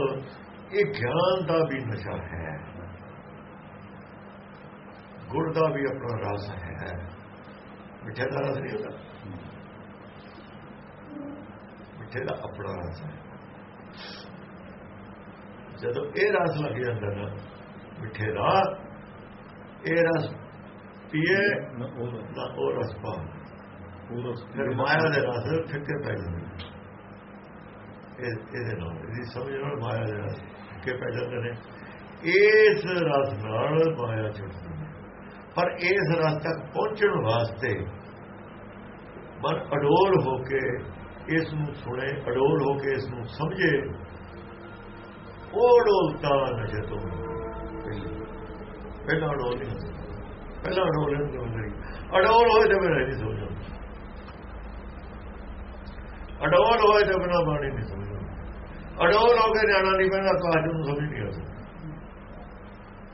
ਇਹ ਗਿਆਨ ਦਾ ਵੀ ਨਸ਼ਾ ਹੈ। ਗੁੜ ਦਾ ਵੀ ਆਪਣਾ ਰਸ ਹੈ। ਮਿੱਠੇ ਦਾ ਰਸ ਨਹੀਂ ਹੁੰਦਾ। ਮਿੱਠੇ ਦਾ ਆਪਣਾ ਰਸ ਹੈ। ਜਦੋਂ ਇਹ ਰਸ ਲੱਗ ਜਾਂਦਾ ਨਾ ਮਿੱਠੇ ਦਾ ਇਹ ਰਸ ਪੀਏ ਨਾ ਉਹ ਰਸ। ਪਾ ਉਹ ਰਸ ਫਿਰ ਮਾਇਆ ਦੇ ਰਸ ਫਿੱਕੇ ਪੈ ਜਾਂਦੇ ਇਹਦੇ ਨਾਲ ਇਹਦੀ ਸਮਝ ਨਾਲ ਮਾਇਆ ਦੇ ਰਸ ਫਿੱਕੇ ਪੈ ਜਾਂਦੇ ਨੇ। ਇਸ ਰਸ ਨਾਲ ਮਾਇਆ ਛੁੱਟਦੀ ਪਰ ਇਸ ਰਸ ਤੱਕ ਪਹੁੰਚਣ ਵਾਸਤੇ ਮਨ ਅਡੋਲ ਹੋ ਕੇ ਇਸ ਨੂੰ ਸੁਣੇ, ਅਡੋਲ ਹੋ ਕੇ ਇਸ ਨੂੰ ਸਮਝੇ, ਉਹ ਅਡੋਲਤਾ ਨਸ਼ੇ ਤੋਂ ਪਹਿਲਾਂ ਅਡੋਲ ਨਹੀਂ ਹੁੰਦਾ। ਪਹਿਲਾਂ ਅਡੋਲ ਨਹੀਂ ਹੁੰਦਾ ਅਡੋਲ ਹੋਏ ਤਾਂ ਮੇਰਾ ਨਹੀਂ ਸਮਝਦਾ। ਅਡੋਲ ਹੋਏ ਤਾਂ ਬਿਨਾ ਬਾਣੀ ਨਹੀਂ ਸਮਝਦਾ। ਅਡੋਲ ਹੋ ਕੇ ਜਾਣਾ ਨਹੀਂ ਪੈਂਦਾ ਕਾਜ ਨੂੰ ਸਮਝ ਨਹੀਂ ਆਉਂਦਾ।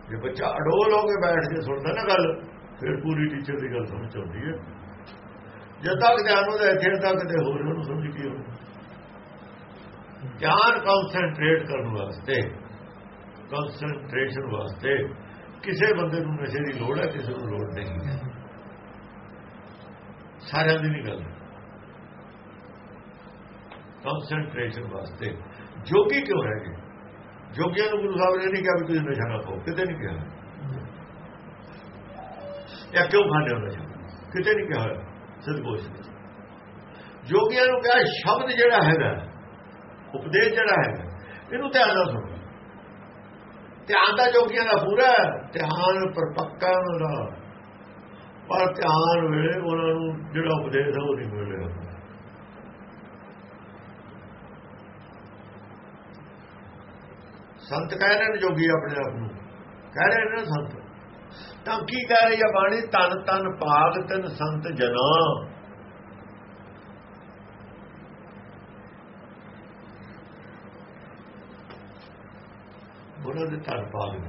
ਜੇ ਬੱਚਾ ਅਡੋਲ ਹੋ ਕੇ ਬੈਠ ਕੇ ਸੁਣਦਾ ਨਾ ਗੱਲ, ਫਿਰ ਪੂਰੀ ਟੀਚਰ ਦੀ ਗੱਲ ਸਮਝ ਆਉਂਦੀ ਹੈ। ਜਦ ਤੱਕ ਧਿਆਨ ਉਹਦਾ ਇੱਥੇ ਤੱਕ ਤੇ ਹੋਰ ਉਹਨੂੰ ਸਮਝ ਕੀ ਹੋਊ ਗਿਆਨ ਕਨਸੈਂਟਰੇਟ ਕਰਨ ਵਾਸਤੇ ਕਨਸੈਂਟਰੇਸ਼ਨ ਵਾਸਤੇ ਕਿਸੇ ਬੰਦੇ ਨੂੰ ਨਸ਼ੇ ਦੀ ਲੋੜ ਹੈ, ਕਿਸੇ ਨੂੰ ਲੋੜ ਨਹੀਂ ਹੈ। ਸਾਰਿਆਂ ਦੀ ਨਹੀਂ ਗੱਲ ਕਨਸੈਂਟਰੇਸ਼ਨ ਵਾਸਤੇ ਜੋਗੀ ਕਿਉਂ ਰਹਿ ਗਏ? ਜੋਗੀਆਂ ਨੂੰ ਗੁਰੂ ਸਾਹਿਬ ਨੇ ਨਹੀਂ ਕਿਹਾ ਵੀ ਤੁਸੀਂ ਨਸ਼ਾ ਨਾ ਖਾਓ, ਕਿਤੇ ਨਹੀਂ ਕਿਹਾ। ਇਹ ਕਿਉਂ ਖਾਣੇ ਹੋ ਨਸ਼ਾ। ਕਿਤੇ ਨਹੀਂ ਕਿਹਾ ਸਤਿਗੁਰੂ ਵਿੱਚ ਜੋਗੀਆਂ ਨੂੰ ਕਿਹਾ, ਸ਼ਬਦ ਜਿਹੜਾ ਹੈਗਾ, ਉਪਦੇਸ਼ ਜਿਹੜਾ ਹੈਗਾ, ਇਹਨੂੰ ਧਿਆਨ ਨਾਲ ਸੁਣੋ। ਧਿਆਨ ਦਾ ਜੋਗੀਆਂ ਦਾ ਪੂਰਾ ਧਿਆਨ ਪਰਪੱਕਾ ਉਹਨਾਂ ਦਾ। ਪਰ ਧਿਆਨ ਵੇਲੇ ਉਹਨਾਂ ਨੂੰ ਜਿਹੜਾ ਉਪਦੇਸ਼ ਹੈ, ਉਹ ਨਹੀਂ ਮਿਲ ਰਿਹਾ ਸੰਤ ਕਹਿ ਰਹੇ ਨੇ ਜੋਗੀ ਆਪਣੇ ਆਪ ਨੂੰ। ਕਹਿ ਰਹੇ ਨੇ ਸੰਤ। ਤਾਂ ਕੀ ਕਹਿ ਰਹੀ ਆ ਬਾਣੀ? ਤਨ ਤਨ ਭਾਗ, ਤਨ ਸੰਤ ਜਨਾ। ਉਹਨਾਂ ਦੇ ਤਨ ਭਾਗ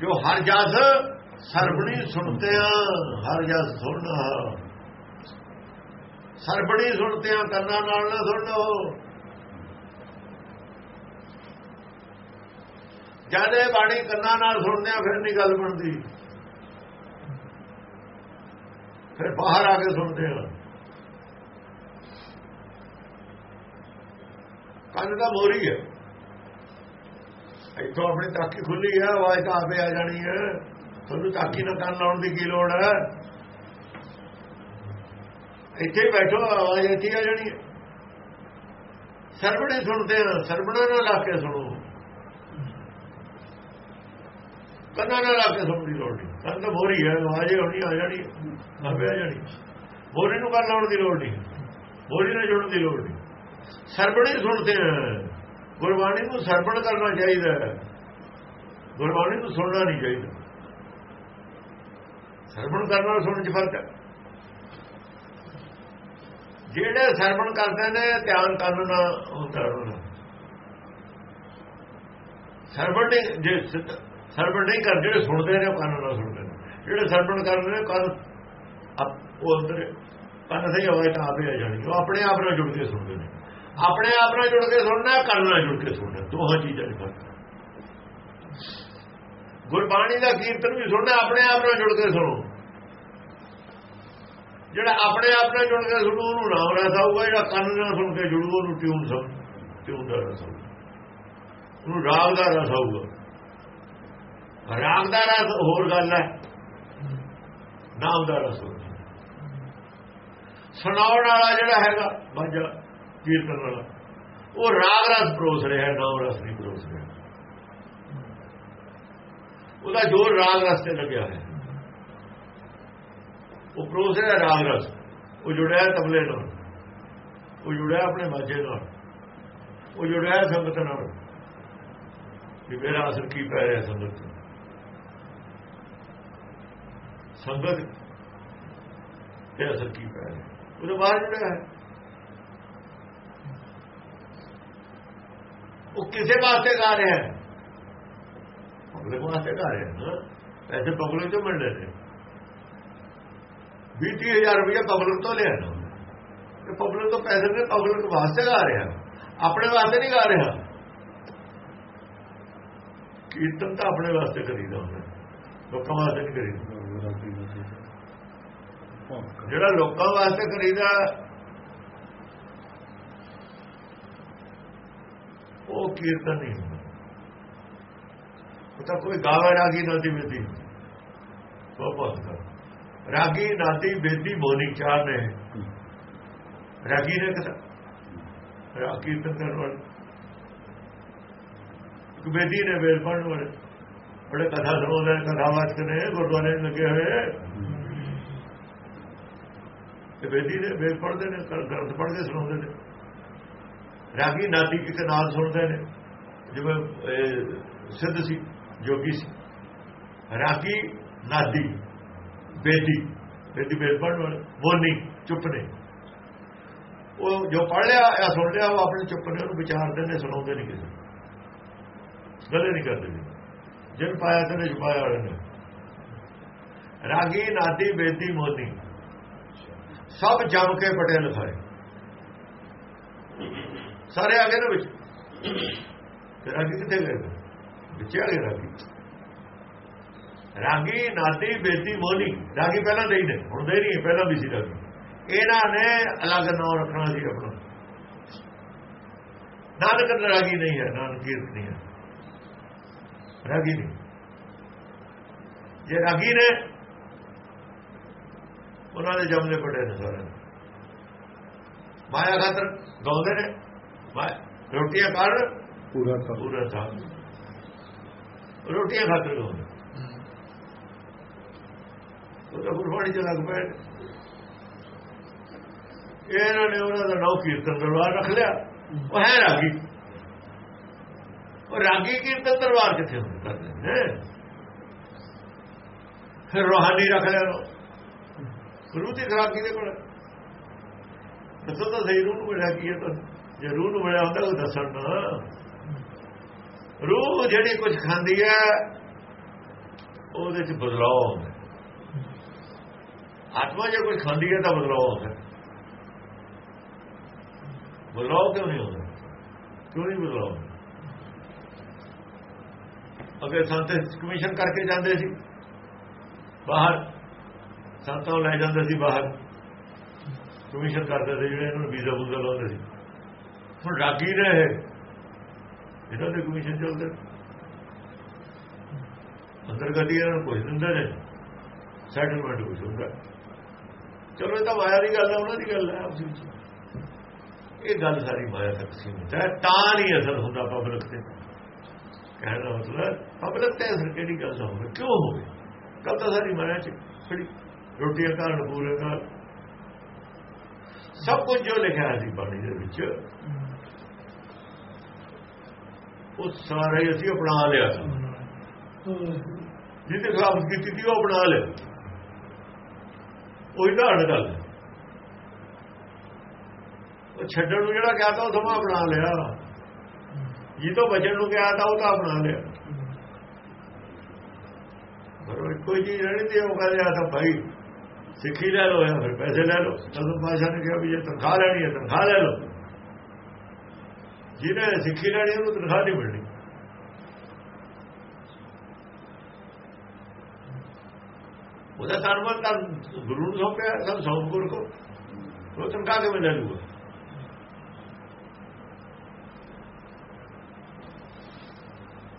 ਜੋ ਹਰ ਜਸ ਸਰਬਣੀ ਸੁਣਤੇ ਆ ਹਰ ਜਸ ਸੁਣਨਾ। ਸਰਬਣੀ ਸੁਣਤੇ ਆ ਕੰਨਾਂ ਨਾਲ ਨਾ ਸੁਣੋ ਜਦ ਇਹ ਬਾਣੀ ਕੰਨਾਂ ਨਾਲ ਸੁਣਦੇ ਆ, ਫਿਰ ਨਹੀਂ ਗੱਲ ਬਣਦੀ। ਫਿਰ ਬਾਹਰ ਆ ਕੇ ਸੁਣਦੇ ਆ। ਕੰਨ ਦਾ ਮੋਰੀ ਹੈ ਇੱਥੋਂ ਆਪਣੀ ਤਾਕੀ ਖੁੱਲੀ ਹੈ ਆਵਾਜ਼ ਤਾਂ ਆਪੇ ਆ ਜਾਣੀ ਹੈ ਤੁਹਾਨੂੰ ਤਾਕੀ ਨਾਲ ਕੰਨ ਲਾਉਣ ਦੀ ਕੀ ਲੋੜ ਹੈ ਇੱਥੇ ਬੈਠੋ, ਆਵਾਜ਼ ਇੱਥੇ ਆ ਜਾਣੀ ਹੈ ਸਰਵਣੇ ਸੁਣਦੇ ਆ, ਸਰਵਣਾ ਨਾਲ ਲਾ ਕੇ ਸੁਣੋ। ਕੰਨਾਂ ਨਾਲ ਲਾ ਕੇ ਸੁਣਨ ਦੀ ਲੋੜ ਨਹੀਂ। ਕੰਨ ਤਾਂ ਮੋਰੀ ਹੈ, ਆਵਾਜ਼ ਹੋਣੀ ਆ ਜਾਣੀ ਹੈ ਆ ਜਾਣੀ। ਮੋਰੀ ਨੂੰ ਕੰਨ ਲਾਉਣ ਦੀ ਲੋੜ ਨਹੀਂ। ਮੋਰੀ ਨਾਲ ਜੁੜਨ ਦੀ ਲੋੜ ਨਹੀਂ। ਸਰਵਣੇ ਸੁਣਦੇ ਗੁਰਬਾਣੀ ਨੂੰ ਸਰਬਣ ਕਰਨਾ ਚਾਹੀਦਾ ਗੁਰਬਾਣੀ ਨੂੰ ਸੁਣਨਾ ਨਹੀਂ ਚਾਹੀਦਾ। ਸਰਵਣ ਕਰਨਾ ਸੁਣਨ 'ਚ ਫ਼ਰਕ ਹੈ। ਜਿਹੜੇ ਸਰਵਣ ਕਰਦੇ ਨੇ, ਧਿਆਨ ਕਰਨ ਨਾਲ ਹੁੰਦਾ ਉਹਨਾਂ ਸਰਵਣ ਨਹੀਂ ਜੇ ਸਰਵਣ ਨਹੀਂ ਕਰ ਜਿਹੜੇ ਸੁਣਦੇ ਨੇ ਉਹ ਕੰਨ ਨਾਲ ਸੁਣਦੇ ਨੇ। ਜਿਹੜੇ ਸਰਵਣ ਕਰਦੇ ਨੇ ਕੰਨ ਉਹ ਅੰਦਰ ਕੰਨ ਸਹੀ ਆਵਾਜ਼ ਤਾਂ ਆਪੇ ਆ ਜਾਣੀ ਉਹ ਆਪਣੇ ਆਪ ਨਾਲ ਜੁੜ ਕੇ ਸੁਣਦੇ ਨੇ। ਆਪਣੇ ਆਪ ਨਾਲ ਜੁੜ ਕੇ ਸੁਣਨਾ ਕੰਨ ਨਾਲ ਜੁੜ ਕੇ ਸੁਣਨਾ ਦੋਹਾਂ ਚੀਜ਼ਾਂ ਦੇ ਫ਼ਰਕ ਗੁਰਬਾਣੀ ਦਾ ਕੀਰਤਨ ਵੀ ਸੁਣਨਾ ਆਪਣੇ ਆਪ ਨਾਲ ਜੁੜ ਕੇ ਸੁਣੋ। ਜਿਹੜਾ ਆਪਣੇ ਆਪ ਨਾਲ ਜੁੜ ਕੇ ਸੁਣੂ, ਉਹਨੂੰ ਨਾਮ ਰਸ ਆਊਗਾ, ਜਿਹੜਾ ਕੰਨ ਨਾਲ ਸੁਣ ਕੇ ਜੁੜੂ, ਉਹਨੂੰ ਟਿਊਨ ਸਮ ਟਿਊਨ ਦਾ ਰਸ ਆਊਗਾ। ਉਹਨੂੰ ਰਾਗ ਦਾ ਰਸ ਆਊਗਾ। ਰਾਗ ਦਾ ਰਸ ਹੋਰ ਗੱਲ ਹੈ। ਨਾਮ ਦਾ ਰਸ ਹੋਰ। ਸੁਣਾਉਣ ਵਾਲਾ ਜਿਹੜਾ ਹੈਗਾ, ਬਾਜਾ, ਕੀਰਤਨ ਵਾਲਾ, ਉਹ ਰਾਗ ਰਸ ਪਰੋਸ ਰਿਹਾ ਹੈ ਨਾਮ ਰਸ ਨਹੀਂ ਪਰੋਸ ਰਿਹਾ। ਉਹਦਾ ਜੋਰ ਰਾਗ ਰਸ ਤੇ ਲੱਗਿਆ ਹੈ ਉਹ ਪਰੋਸ ਰਿਹਾ ਰਾਗ ਰਸ। ਉਹ ਜੁੜਿਆ ਤਬਲੇ ਨਾਲ। ਉਹ ਜੁੜਿਆ ਆਪਣੇ ਮਾਝੇ ਨਾਲ। ਉਹ ਜੁੜਿਆ ਸੰਗਤ ਨਾਲ। ਕਿ ਮੇਰਾ ਅਸਰ ਕੀ ਪੈ ਰਿਹਾ ਸੰਗਤ ਨੂੰ ਸੰਗਤ ਤੇ ਅਸਰ ਕੀ ਪੈ ਰਿਹਾ? ਉਹਦੇ ਬਾਹਰ ਜਿਹੜਾ ਹੈ, ਉਹ ਕਿਸੇ ਵਾਸਤੇ ਗਾ ਰਿਹਾ ਹੈ? ਪਬਲਿਕ ਵਾਸਤੇ ਗਾ ਰਿਹਾ ਨਾ? ਪੈਸੇ ਪਬਲਿਕ ਤੋਂ ਮਿਲ ਰਹੇ ਨੇ 20000 ਰੁਪਏ ਪਬਲਿਕ ਤੋਂ ਲਿਆ ਨਾ ਇਹ ਪਬਲਿਕ ਤੋਂ ਪੈਸੇ ਨੇ ਪਬਲਿਕ ਵਾਸਤੇ ਗਾ ਰਿਹਾ ਆਪਣੇ ਵਾਸਤੇ ਨਹੀਂ ਗਾ ਰਿਹਾ। ਕੀਰਤਨ ਤਾਂ ਆਪਣੇ ਵਾਸਤੇ ਕਰੀਦਾ ਹੁੰਦਾ ਲੋਕਾਂ ਵਾਸਤੇ ਨਹੀਂ ਕਰੀਦਾ। ਰਾਤੀ ਦਾ ਸੀ ਜਿਹੜਾ ਲੋਕਾਂ ਵਾਸਤੇ ਕਰੀਦਾ ਉਹ ਕੀਰਤਨ ਨਹੀਂ ਹੁੰਦਾ। ਉਹ ਤਾਂ ਕੋਈ ਗਾਵਾ ਰਾਗੀ ਨਾਦੀ ਬੇਦੀ ਉਹ ਪਾਉਂਦਾ ਰਾਗੀ ਨਾਦੀ ਬੇਦੀ ਮੋਨੀ ਚਾਰ ਨੇ। ਰਾਗੀ ਨੇ ਕਹਤਾ ਰਾਗੀ ਕੀਰਤਨ ਕਰਨ ਵਾਲੇ ਇੱਕ ਬੇਦੀ ਨੇ ਵੇਲ ਪੜਨ ਵਾਲੇ ਬੜੇ ਕਥਾ ਸੁਣਾਉਂਦੇ ਨੇ ਕਥਾ ਵਾਚਕ ਨੇ ਗੁਰਦੁਆਰੇ ਚ ਲੱਗੇ ਹੋਏ ਤੇ ਬੇਦੀ ਦੇ ਵੇਦ ਪੜ੍ਹਦੇ ਨੇ ਗ੍ਰ- ਗ੍ਰੰਥ ਪੜ੍ਹ ਕੇ ਸੁਣਾਉਂਦੇ ਨੇ ਰਾਗੀ ਨਾਦੀ ਇੱਕ ਨਾਦ ਸੁਣਦੇ ਨੇ ਜਿਵੇਂ ਇਹ, ਸਿੱਧ ਸੀ ਜੋਗੀ ਸੀ ਰਾਗੀ ਨਾਦੀ ਬੇਦੀ ਬੇਦੀ ਵੇਦ ਪੜ੍ਹਨ ਵਾਲੇ ਮੋਨੀ ਚੁੱਪ ਨੇ ਉਹ ਜੋ ਪੜ੍ਹ ਲਿਆ ਜਾਂ ਸੁਣ ਲਿਆ ਉਹ ਆਪਣੇ ਚੁੱਪ ਨੇ ਉਹਨੂੰ ਵਿਚਾਰਦੇ ਨੇ ਸੁਣਾਉਂਦੇ ਨਹੀਂ ਕਿਸੇ ਨੂੰ। ਗੱਲੇ ਨਹੀਂ ਕਰਦੇ ਜੀ ਜਿਨ ਪਾਇਆ ਤੇ ਛੁਪਾਇਆ ਵਾਲੇ ਨੇ ਰਾਗੀ, ਨਾਦੀ, ਬੇਦੀ ਮੋਨੀ ਸਭ ਜਮ ਕੇ ਪਟੇ ਲਿਖਾਏ ਸਾਰੇ। ਆ ਗਏ ਨਾ ਵਿੱਚ। ਤੇ ਰਾਗੀ ਕਿੱਥੇ ਗਏ? ਵਿੱਚ ਆ ਗਏ ਰਾਗੀ। ਰਾਗੀ, ਨਾਦੀ, ਬੇਦੀ ਮੋਨੀ ਰਾਗੀ ਪਹਿਲਾਂ ਦੇ ਨੇ, ਹੁਣ ਦੇ ਨਹੀਂ, ਪਹਿਲਾਂ ਵੀ ਸੀ ਰਾਗੀ। ਇਹਨਾਂ ਨੇ ਅਲੱਗ ਨਾਮ ਰੱਖਣਾ ਸੀ ਆਪਣਾ। ਨਾਨਕ ਰਾਗੀ ਨਹੀਂ ਹੈ ਨਾਨਕ ਕੀਰਤ ਨਹੀਂ ਹੈ। ਰਾਗੀ ਨਹੀਂ ਜੇ ਰਾਗੀ ਨੇ ਉਹਨਾਂ ਦੇ ਜਮਲੇ ਪੜੇ ਨੇ ਸਾਰੇ ਮਾਇਆ ਖਾਤਰ ਗਾਉਂਦੇ ਨੇ। ਮਾਇਆ ਰੋਟੀਆਂ ਕਾਰਨ ਪੂਰਾ ਪੂਰਾ ਸਾਹ ਰੋਟੀਆਂ ਖਾਤਰ ਗਾਉਂਦੇ। ਉਹ ਤਾਂ ਗੁਰਬਾਣੀ ਚ ਲੱਗ ਪਏ। ਇਹਨਾਂ ਨੇ ਉਹਨਾਂ ਦਾ ਨਾਮ ਕੀਰਤਨ ਦਰਬਾਰ ਰੱਖ ਲਿਆ। ਉਹ ਹੈ ਰਾਗੀ। ਉਹ ਰਾਗੀ ਕੀਰਤਨ ਦਰਬਾਰ ਕਿੱਥੇ ਹੁੰਦੇ ਕਰਦੇ ਨੇ। ਫਿਰ ਰੋਹਾਨੀ ਰੱਖ ਲਿਆ ਉਹਨੂੰ। ਗੁਰੂ ਦੀ ਖਰਾਕੀ ਦੇ ਕੋਲ ਦੱਸੋ ਤਾਂ ਸਹੀ, ਰੂਹ ਨੂੰ ਮਿਲਿਆ ਕੀ ਹੈ ਤਾਂ ਜੇ ਰੂਹ ਨੂੰ ਮਿਲਿਆ ਹੁੰਦਾ ਉਹ ਦੱਸਣ ਨਾ। ਰੂਹ ਜਿਹੜੀ ਕੁਝ ਖਾਂਦੀ ਹੈ, ਉਹਦੇ ਚ ਬਦਲਾਅ ਆਉਂਦਾ ਆਤਮਾ ਜੇ ਕੁਝ ਖਾਂਦੀ ਹੈ ਤਾਂ ਬਦਲਾਅ ਆਉਂਦਾ ਬਦਲਾਅ ਕਿਉਂ ਨਹੀਂ ਹੁੰਦਾ ਕਿਉਂ ਨਹੀਂ ਬਦਲਾਅ ਅਗੇ ਸੰਤ ਕਮਿਸ਼ਨ ਕਰਕੇ ਜਾਂਦੇ ਸੀ। ਬਾਹਰ ਸੰਤਾਂ ਲੈ ਜਾਂਦੇ ਸੀ ਬਾਹਰ। ਕਮਿਸ਼ਨ ਕਰਦੇ ਸੀ, ਜਿਹੜੇ ਇਹਨਾਂ ਨੂੰ ਵੀਜ਼ਾ ਵੂਜ਼ਾ ਲਾਉਂਦੇ ਸੀ। ਹੁਣ ਰਾਗੀ ਨੇ ਇਹਨਾਂ ਦੇ ਕਮਿਸ਼ਨ ਚੱਲਦੇ ਅੰਦਰ ਅੰਤਰਗਤੀ ਇਹਨਾਂ ਨੂੰ ਪੁੱਛ ਦਿੰਦੇ ਨੇ। ਸੈਟਲਮੈਂਟ ਕੁਝ ਹੁੰਦਾ। ਚਲੋ ਇਹ ਤਾਂ ਮਾਇਆ ਦੀ ਗੱਲ ਹੈ ਉਹਨਾਂ ਦੀ ਗੱਲ ਹੈ ਆਪਸ ਵਿੱਚ। ਇਹ ਗੱਲ ਸਾਰੀ ਮਾਇਆ ਤੱਕ ਸੀਮਿਤ ਹੈ। ਤਾਂ ਨਹੀਂ ਅਸਰ ਹੁੰਦਾ ਪਬਲਿਕ ਤੇ। ਕਹਿਣ ਦਾ ਮਤਲਬ ਪਬਲਿਕ ਤੇ ਅਸਰ ਕਿਹੜੀ ਗੱਲ ਦਾ ਹੋਵੇ? ਕਿਉਂ ਹੋਵੇ? ਗੱਲ ਤਾਂ ਸਾਰੀ ਮਾਇਆ ਚ ਖੜੀ ਰੋਟੀਆਂ ਕਾਰਨ ਪੂਰੇ ਕਰ ਸਭ ਕੁਝ ਜੋ ਲਿਖਿਆ ਸੀ ਬਾਣੀ ਦੇ ਵਿੱਚ, ਉਹ ਸਾਰਾ ਹੀ ਅਸੀਂ ਅਪਣਾ ਲਿਆ ਜਿਹਦੇ ਖਿਲਾਫ ਕੀਤੀ ਸੀ, ਉਹ ਅਪਣਾ ਲਿਆ। ਉਹੀ ਹੀ ਧਾਰਨ ਗੱਲ ਉਹ ਛੱਡਣ ਨੂੰ ਜਿਹੜਾ ਕਿਹਾ ਤਾਂ ਉਹ ਸਮਾਂ ਅਪਣਾ ਲਿਆ। ਜੀ ਤੋਂ ਬਚਣ ਨੂੰ ਕਿਹਾ ਤਾਂ ਉਹ ਤਾਂ ਅਪਣਾ ਲਿਆ। ਕੋਈ ਚੀਜ਼ ਰਹਿਣੀ ਤੇ ਉਹ ਕਹਿੰਦੇ ਆ ਤਾਂ ਭਾਈ ਸਿੱਖੀ ਲੈ ਲਓ ਜਾਂ ਫਿਰ ਪੈਸੇ ਲੈ ਲਓ। ਜਦੋਂ ਬਾਦਸ਼ਾਹ ਨੇ ਕਿਹਾ ਵੀ ਜੇ ਤਨਖਾਹ ਲੈਣੀ ਹੈ, ਤਨਖਾਹ ਲੈ ਲਓ। ਜਿਹਨੇ ਸਿੱਖੀ ਲੈਣੀ, ਉਹਨੂੰ ਤਨਖਾਹ ਨਹੀਂ ਮਿਲਣੀ। ਉਹਦਾ ਧਰਮ ਤਾਂ ਗੁਰੂ ਨੂੰ ਸੌਂਪਿਆ, ਸਭ ਸੌਂਪ ਗੁਰੂ ਕੋ। ਉਹ ਤਨਖਾਹ ਕਿਵੇਂ ਲੈ ਲੂਗਾ?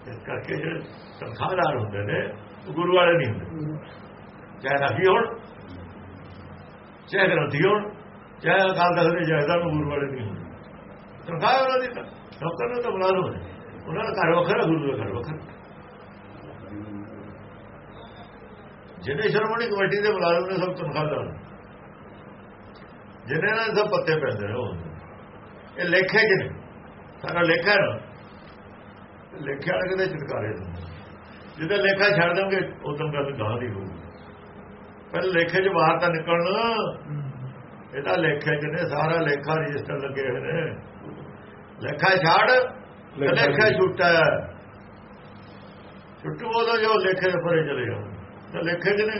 ਇਸ ਕਰਕੇ ਜਿਹੜੇ ਤਨਖਾਹਦਾਰ ਹੁੰਦੇ ਨੇ ਗੁਰੂ ਵਾਲੇ ਨਹੀਂ ਹੁੰਦੇ। ਚਾਹੇ ਰਾਗੀ ਹੋਣ ਚਾਹੇ ਗ੍ਰੰਥੀ ਹੋਣ ਚਾਹੇ ਅਕਾਲ ਤਖਤ ਦੇ ਜਾਇਦਾਦ ਨੂੰ ਗੁਰੂ ਵਾਲੇ ਨਹੀਂ ਹੁੰਦੇ। ਤਨਖਾਹ ਉਹਨਾਂ ਦੀ ਤਾਂ ਨੌਕਰ ਨੂੰ ਤਾਂ ਬੁਲਾ ਲਓ ਉਹਨਾਂ ਦਾ ਘਰ ਵੱਖਰਾ ਗੁਰੂ ਦਾ ਘਰ ਵੱਖਰਾ। ਜਿਹਨੇ ਸ਼ਰਮਣੀ ਕਮੇਟੀ ਦੇ ਮੁਲਾਜ਼ਮ ਨੇ ਸਭ ਤਨਖਾਹਦਾਰ ਨੇ। ਜਿਹਨੇ ਨਾਲ ਸਭ ਪੱਤੇ ਪੈਂਦੇ ਨੇ ਉਹ। ਇਹ ਲੇਖੇ ਚ ਨੇ ਸਾਰਾ ਲੇਖਾ ਨਾ। ਲੇਖਿਆ ਕਿਤੇ ਛੁਟਕਾਰੇ ਦਿੰਦੇ ਜਿਹਦਾ ਲੇਖਾ ਛੱਡ ਦੋਗੇ ਉਦੋਂ ਗੱਲ ਗਾਂ ਦੀ ਹੋਊਗੀ। ਪਹਿਲੇ ਲੇਖੇ 'ਚ ਬਾਹਰ ਤਾਂ ਨਿਕਲਣਾ। ਇਹਦਾ ਲੇਖੇ 'ਚ ਨੇ ਸਾਰਾ ਲੇਖਾ ਰਜਿਸਟਰ ਲੱਗੇ ਹੋਏ ਨੇ। ਲੇਖਾ ਛੱਡ ਲੇਖਾ ਛੁੱਟਾ ਛੁੱਟੂ ਉਹਦਾ ਜੋ ਲੇਖੇ ਦੇ ਪਰੇ ਚਲੇ ਜਾਓ ਤਾਂ ਲੇਖੇ 'ਚ ਨੇ।